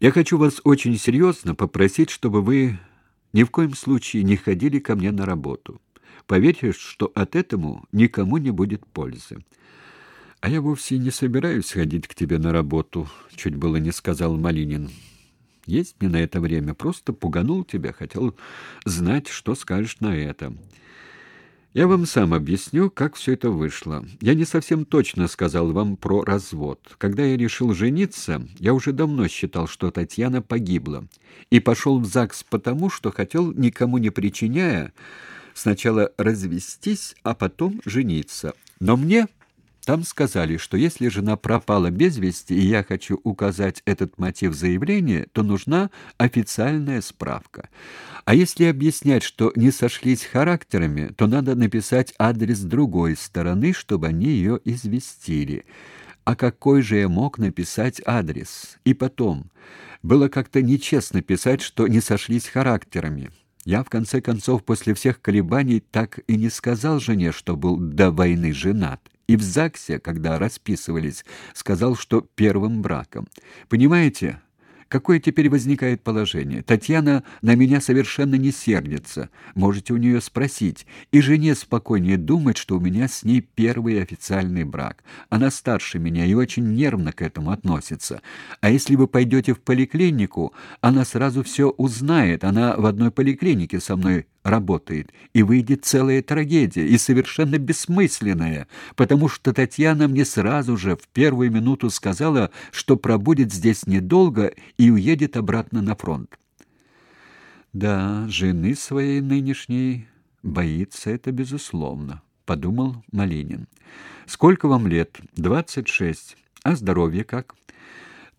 Я хочу вас очень серьезно попросить, чтобы вы ни в коем случае не ходили ко мне на работу. Поверьте, что от этому никому не будет пользы. А я вовсе не собираюсь ходить к тебе на работу, чуть было не сказал Малинин. Есть мне на это время, просто пуганул тебя, хотел знать, что скажешь на это. Я вам сам объясню, как все это вышло. Я не совсем точно сказал вам про развод. Когда я решил жениться, я уже давно считал, что Татьяна погибла, и пошел в ЗАГС потому, что хотел, никому не причиняя, сначала развестись, а потом жениться. Но мне там сказали, что если жена пропала без вести, и я хочу указать этот мотив заявления, то нужна официальная справка. А если объяснять, что не сошлись характерами, то надо написать адрес другой стороны, чтобы они ее известили. А какой же я мог написать адрес? И потом, было как-то нечестно писать, что не сошлись характерами. Я, в конце концов, после всех колебаний так и не сказал жене, что был до войны женат. И в ЗАГСе, когда расписывались, сказал, что первым браком. Понимаете, Какое теперь возникает положение? Татьяна на меня совершенно не сердится. Можете у нее спросить. И жене спокойнее думать, что у меня с ней первый официальный брак. Она старше меня и очень нервно к этому относится. А если вы пойдете в поликлинику, она сразу все узнает. Она в одной поликлинике со мной работает, и выйдет целая трагедия, и совершенно бессмысленная, потому что Татьяна мне сразу же в первую минуту сказала, что пробудет здесь недолго и уедет обратно на фронт. Да, жены своей нынешней боится это безусловно, подумал Малинин. Сколько вам лет? Двадцать шесть. А здоровье как?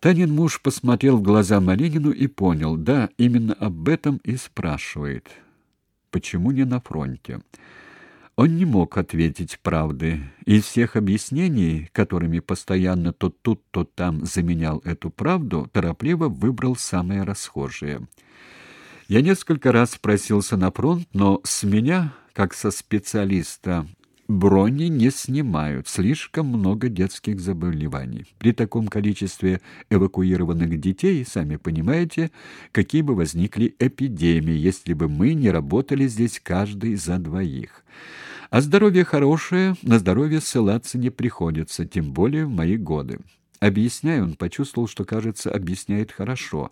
Танин муж посмотрел в глаза Малинину и понял, да, именно об этом и спрашивает почему не на фронте. Он не мог ответить правды. Из всех объяснений, которыми постоянно то тут, то там заменял эту правду, торопливо выбрал самое расхожее. Я несколько раз просился на фронт, но с меня, как со специалиста, брони не снимают, слишком много детских заболеваний. При таком количестве эвакуированных детей, сами понимаете, какие бы возникли эпидемии, если бы мы не работали здесь каждый за двоих. А здоровье хорошее, на здоровье ссылаться не приходится, тем более в мои годы. Объясняя, он почувствовал, что, кажется, объясняет хорошо.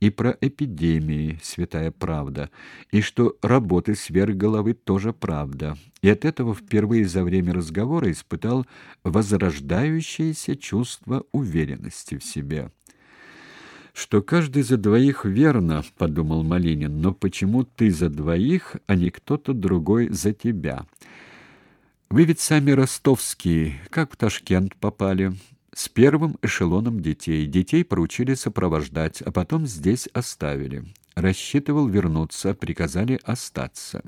И про эпидемии святая правда, и что работы сверх головы тоже правда. И от этого впервые за время разговора испытал возрождающееся чувство уверенности в себе. Что каждый за двоих верно, подумал Малинин, но почему ты за двоих, а не кто-то другой за тебя? Вы ведь сами ростовские, как в Ташкент попали? С первым эшелоном детей. Детей поручили сопровождать, а потом здесь оставили. Рассчитывал вернуться, приказали остаться.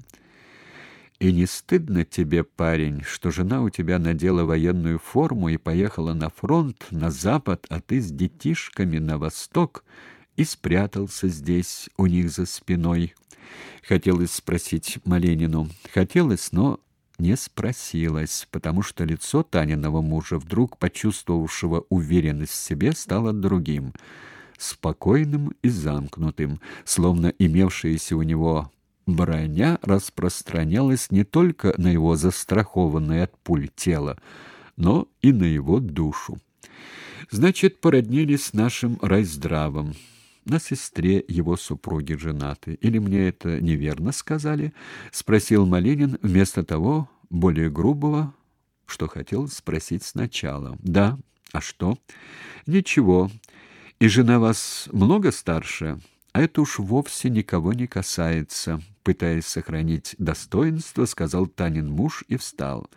И не стыдно тебе, парень, что жена у тебя надела военную форму и поехала на фронт, на запад, а ты с детишками на восток и спрятался здесь у них за спиной? Хотелось спросить Маленину. Хотелось, но не спросилась, потому что лицо Таниного мужа, вдруг почувствовавшего уверенность в себе, стало другим, спокойным и замкнутым, словно имевшаяся у него броня распространялась не только на его застрахованное от пуль тело, но и на его душу. Значит, породнились с нашим райздравом. На сестре его супруги женаты. Или мне это неверно сказали? спросил Малинин вместо того, более грубого, что хотел спросить сначала. Да, а что? Ничего. И жена вас много старше? А это уж вовсе никого не касается, пытаясь сохранить достоинство, сказал Танин муж и встал.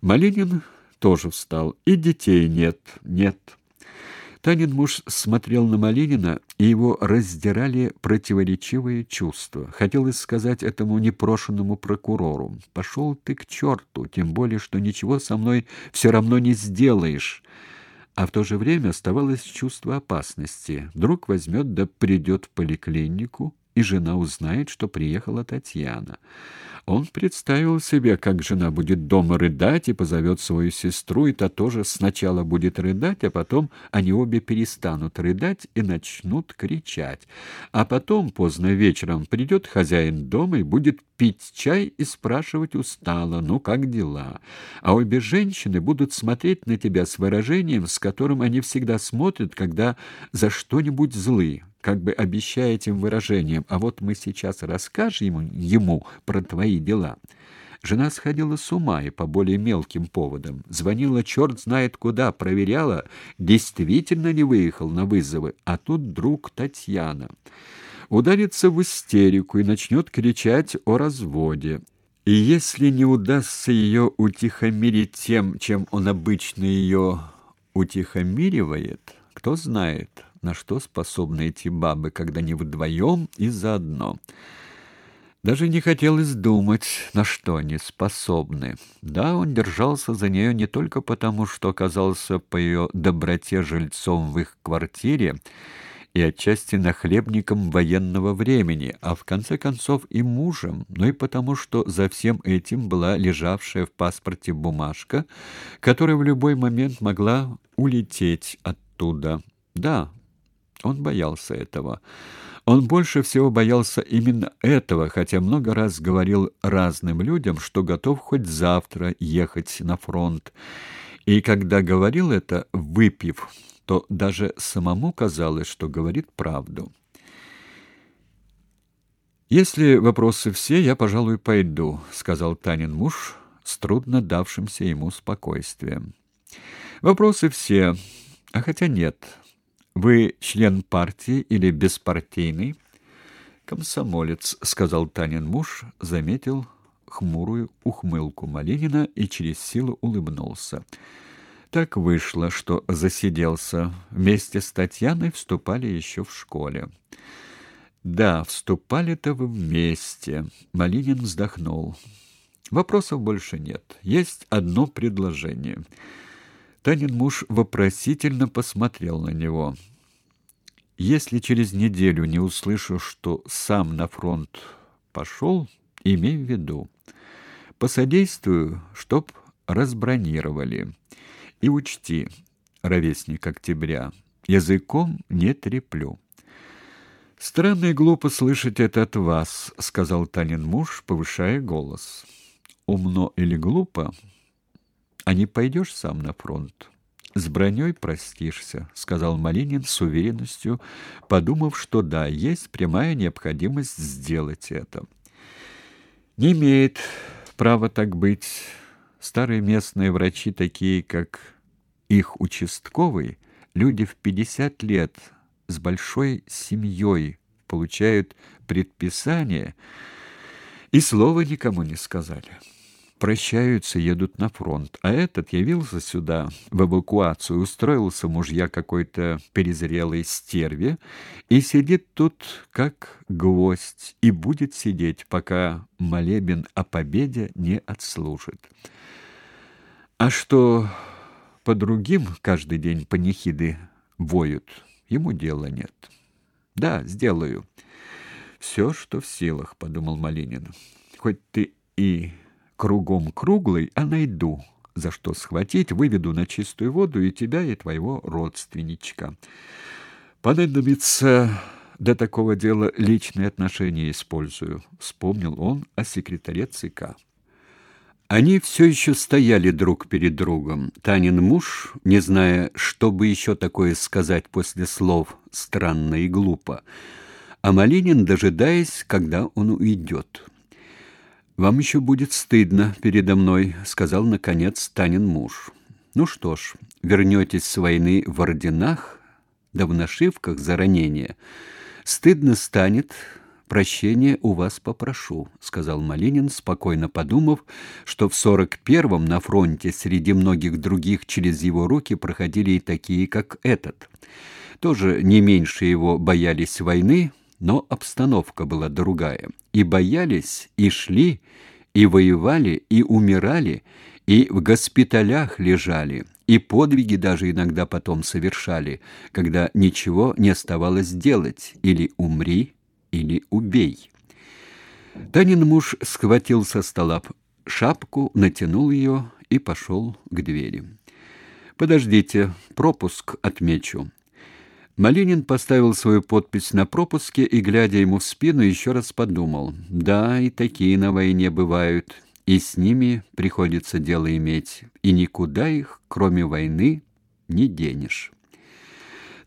Малинин тоже встал. И детей нет, нет. Танин муж смотрел на Малинина, и его раздирали противоречивые чувства. Хотелось сказать этому непрошенному прокурору: «Пошел ты к черту, тем более что ничего со мной все равно не сделаешь". А в то же время оставалось чувство опасности. Вдруг возьмет да придет в поликлинику, и жена узнает, что приехала Татьяна. Он представил себе, как жена будет дома рыдать и позовет свою сестру, и та тоже сначала будет рыдать, а потом они обе перестанут рыдать и начнут кричать. А потом, поздно вечером, придет хозяин дома и будет пить чай и спрашивать устало, ну как дела? А обе женщины будут смотреть на тебя с выражением, с которым они всегда смотрят, когда за что-нибудь злы как бы обещая этим выражением, а вот мы сейчас расскажем ему про твои дела. Жена сходила с ума и по более мелким поводам. Звонила черт знает куда, проверяла, действительно ли выехал на вызовы, а тут друг Татьяна. Ударится в истерику и начнет кричать о разводе. И если не удастся ее утихомирить тем, чем он обычно ее утихомиривает, кто знает, на что способны эти бабы, когда не вдвоем и заодно. Даже не хотелось думать, на что они способны. Да, он держался за нее не только потому, что оказался по ее доброте жильцом в их квартире и отчасти нахлебником военного времени, а в конце концов и мужем, но и потому, что за всем этим была лежавшая в паспорте бумажка, которая в любой момент могла улететь оттуда. Да, он боялся этого. Он больше всего боялся именно этого, хотя много раз говорил разным людям, что готов хоть завтра ехать на фронт. И когда говорил это, выпив, то даже самому казалось, что говорит правду. «Если вопросы все, я, пожалуй, пойду», — сказал Танин муж с трудно давшимся ему спокойствием. «Вопросы все, а хотя нет». Вы член партии или беспартийный? Комсомолец, сказал Танин муж, заметил хмурую ухмылку Малинина и через силу улыбнулся. Так вышло, что засиделся. Вместе с Татьяной вступали еще в школе. Да, вступали-то вы вместе. Малинин вздохнул. Вопросов больше нет. Есть одно предложение. Танин муж вопросительно посмотрел на него. Если через неделю не услышу, что сам на фронт пошел, имей в виду. Посодействую, чтоб разбронировали. И учти, ровесник октября, языком не треплю. Странно и глупо слышать это от вас, сказал Танин муж, повышая голос. Умно или глупо, а не пойдешь сам на фронт. С броней простишься, сказал Малинин с уверенностью, подумав, что да, есть прямая необходимость сделать это. Не имеет права так быть. Старые местные врачи, такие как их участковый, люди в 50 лет с большой семьей получают предписание и слова никому не сказали прощаются, едут на фронт. А этот явился сюда в эвакуацию, устроился мужья какой-то перезрелой стерве и сидит тут как гвоздь и будет сидеть, пока молебен о победе не отслужит. А что по другим каждый день панихиды воют, ему дела нет. Да, сделаю. Все, что в силах, подумал Малинин. Хоть ты и кругом круглый, а найду, за что схватить, выведу на чистую воду и тебя, и твоего родственничка. Понадобится до такого дела личные отношения использую, вспомнил он о секретаре ЦК. Они все еще стояли друг перед другом. Танин муж, не зная, что бы еще такое сказать после слов «странно» и «глупо», а Малинин, дожидаясь, когда он уйдет. Вам еще будет стыдно передо мной, сказал наконец Танин муж. Ну что ж, вернетесь с войны в орденах, да в нашивках за ранение. Стыдно станет, прощения у вас попрошу, сказал Малинин, спокойно подумав, что в сорок первом на фронте среди многих других через его руки проходили и такие, как этот. Тоже не меньше его боялись войны, но обстановка была другая. И боялись, и шли, и воевали, и умирали, и в госпиталях лежали, и подвиги даже иногда потом совершали, когда ничего не оставалось делать, или умри, или убей. Танин муж схватил со стола шапку, натянул ее и пошел к двери. Подождите, пропуск отмечу. Малинин поставил свою подпись на пропуске и, глядя ему в спину, еще раз подумал: да, и такие на войне бывают, и с ними приходится дело иметь, и никуда их, кроме войны, не денешь.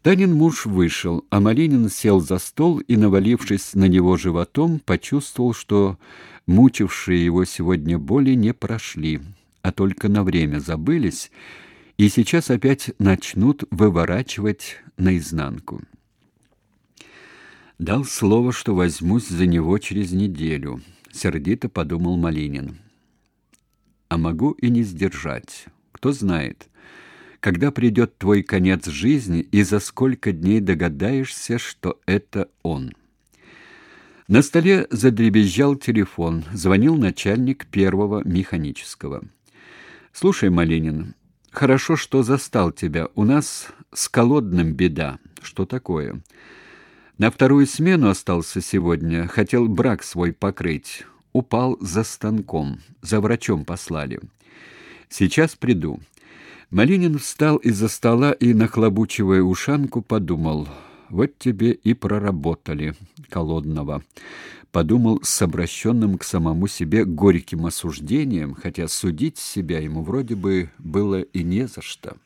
Танин муж вышел, а Малинин сел за стол и, навалившись на него животом, почувствовал, что мучившие его сегодня боли не прошли, а только на время забылись и сейчас опять начнут выворачивать наизнанку. Дал слово, что возьмусь за него через неделю, сердито подумал Малинин. А могу и не сдержать. Кто знает, когда придет твой конец жизни и за сколько дней догадаешься, что это он. На столе задребезжал телефон, звонил начальник первого механического. Слушай, Малинин, Хорошо, что застал тебя. У нас с колодным беда. Что такое? На вторую смену остался сегодня, хотел брак свой покрыть. Упал за станком, за врачом послали. Сейчас приду. Малинин встал из-за стола и, нахлобучивая ушанку, подумал: вот тебе и проработали колодного подумал с обращенным к самому себе горьким осуждением, хотя судить себя ему вроде бы было и не за что.